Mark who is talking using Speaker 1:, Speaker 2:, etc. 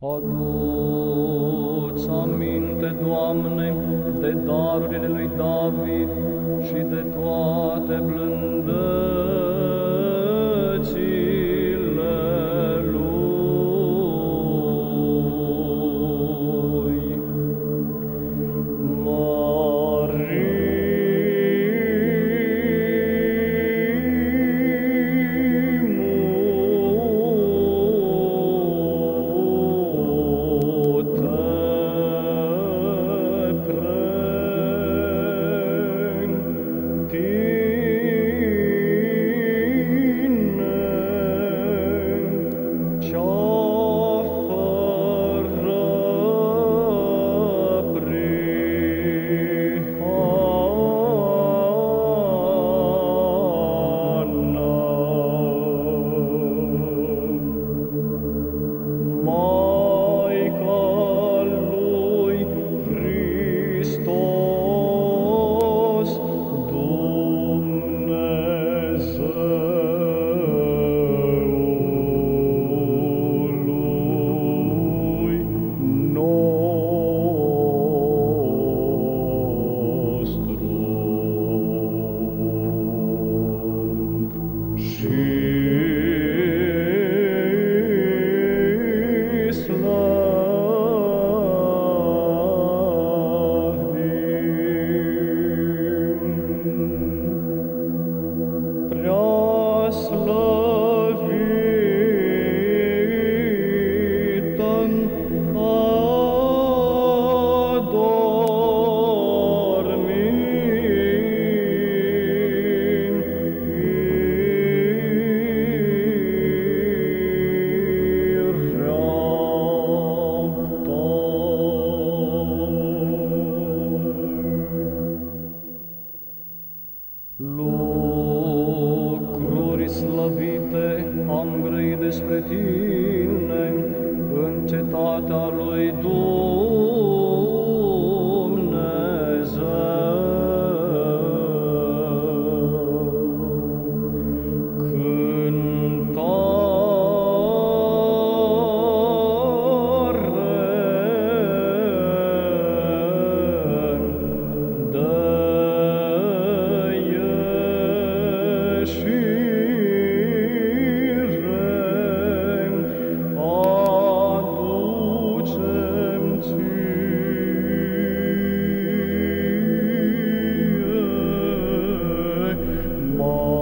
Speaker 1: Adu-ți aminte, Doamne, de darurile lui David și de toate blândățile despre tine în cetatea lui Dumnezeu. more.